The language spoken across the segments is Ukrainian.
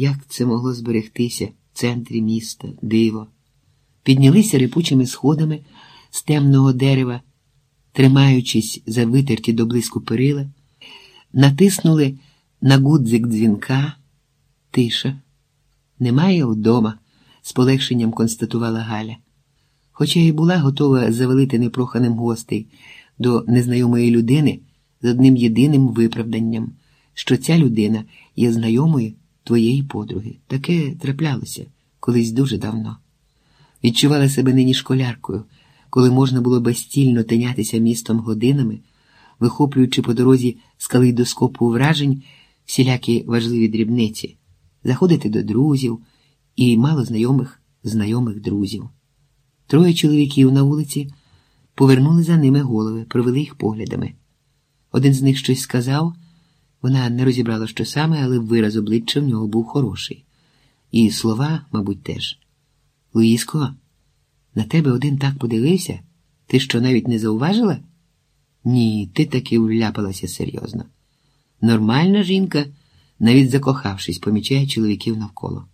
Як це могло зберегтися в центрі міста, диво? Піднялися рипучими сходами з темного дерева, тримаючись за витерті до блиску перила, натиснули на гудзик дзвінка. Тиша. Немає вдома, з полегшенням констатувала Галя. Хоча й була готова завалити непроханим гостей до незнайомої людини з одним єдиним виправданням, що ця людина є знайомою твоєї подруги. Таке траплялося колись дуже давно. Відчувала себе нині школяркою, коли можна було безцільно тинятися містом годинами, вихоплюючи по дорозі з калейдоскопу вражень всілякі важливі дрібниці, заходити до друзів і мало знайомих знайомих друзів. Троє чоловіків на вулиці повернули за ними голови, провели їх поглядами. Один з них щось сказав, вона не розібрала, що саме, але вираз обличчя в нього був хороший. І слова, мабуть, теж. Луїско, на тебе один так подивився? Ти що навіть не зауважила? Ні, ти таки вляпалася серйозно. Нормальна жінка, навіть закохавшись, помічає чоловіків навколо.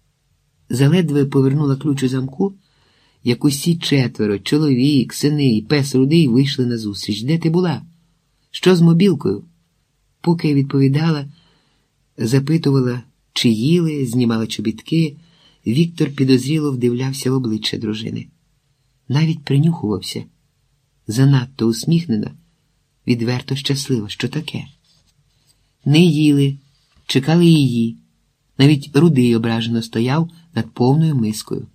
Заледве повернула ключ у замку, як усі четверо, чоловік, сини і пес рудий вийшли назустріч. Де ти була? Що з мобілкою? Поки відповідала, запитувала, чи їли, знімала чобітки, Віктор підозріло вдивлявся в обличчя дружини. Навіть принюхувався. Занадто усміхнена, відверто щаслива, що таке. Не їли, чекали її. Навіть рудий ображено стояв над повною мискою.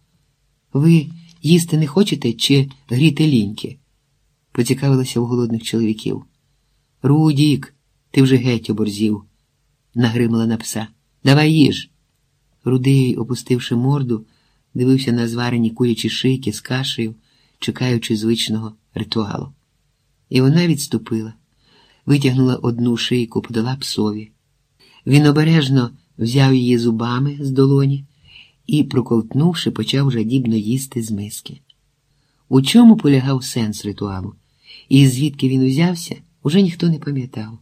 Ви їсти не хочете чи гріти ліньки? поцікавилася у голодних чоловіків. Рудік, ти вже геть оборзів, нагримала на пса. Давай їж. Рудий, опустивши морду, дивився на зварені курячі шийки з кашею, чекаючи звичного ритуалу. І вона відступила, витягнула одну шийку, подала псові. Він обережно взяв її зубами з долоні і, проковтнувши, почав жадібно їсти з миски. У чому полягав сенс ритуалу, і звідки він узявся, уже ніхто не пам'ятав.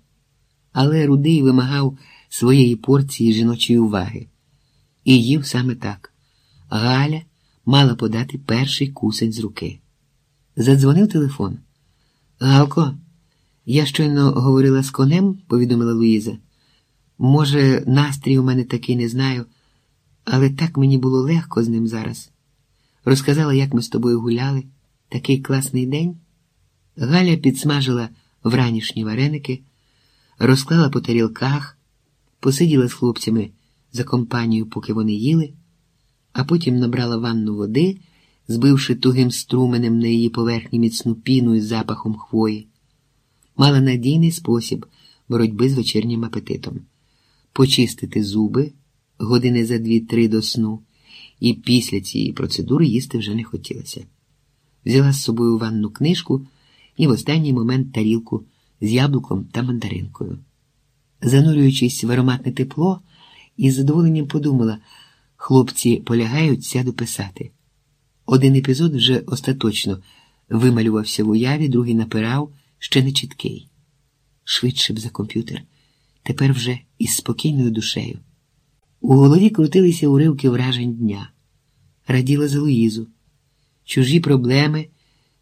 Але рудий вимагав своєї порції жіночої уваги. І їв саме так. Галя мала подати перший кусень з руки. Задзвонив телефон. Галко, я щойно говорила з конем, повідомила Луїза. Може, настрій у мене такий не знаю, але так мені було легко з ним зараз. Розказала, як ми з тобою гуляли. Такий класний день. Галя підсмажила вранішні вареники, розклала по тарілках, посиділа з хлопцями за компанію, поки вони їли, а потім набрала ванну води, збивши тугим струменем на її поверхні міцну піну із запахом хвої. Мала надійний спосіб боротьби з вечірнім апетитом почистити зуби години за дві-три до сну, і після цієї процедури їсти вже не хотілося. Взяла з собою ванну книжку і в останній момент тарілку з яблуком та мандаринкою. Занурюючись в ароматне тепло, із задоволенням подумала, хлопці полягають сяду писати. Один епізод вже остаточно вималювався в уяві, другий напирав, ще не чіткий. Швидше б за комп'ютер, тепер вже із спокійною душею. У голові крутилися уривки вражень дня, раділа за Луїзу. Чужі проблеми,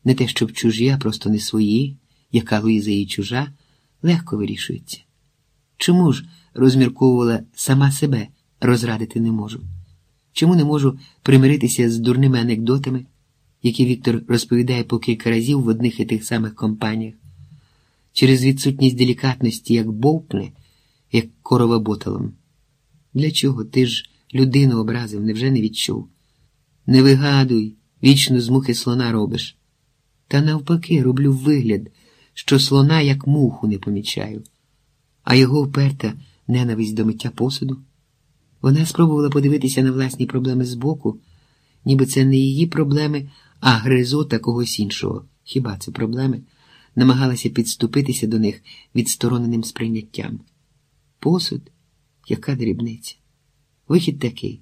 не те, щоб чужі, а просто не свої, яка Луїза і чужа, легко вирішується. Чому ж, розмірковувала сама себе, розрадити не можу? Чому не можу примиритися з дурними анекдотами, які Віктор розповідає по кілька разів в одних і тих самих компаніях, через відсутність делікатності, як бовкне, як корова боталом? Для чого ти ж людину образив, невже не відчув? Не вигадуй, вічно з мухи слона робиш. Та навпаки, роблю вигляд, що слона як муху не помічаю, а його вперта ненависть до миття посуду. Вона спробувала подивитися на власні проблеми збоку, ніби це не її проблеми, а гризота когось іншого. Хіба це проблеми? Намагалася підступитися до них відстороненим сприйняттям. Посуд, яка дрібниця. Вихід такий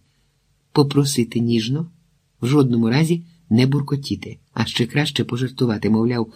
попросити ніжно, в жодному разі не буркотіти, а ще краще пожартувати, мовляв.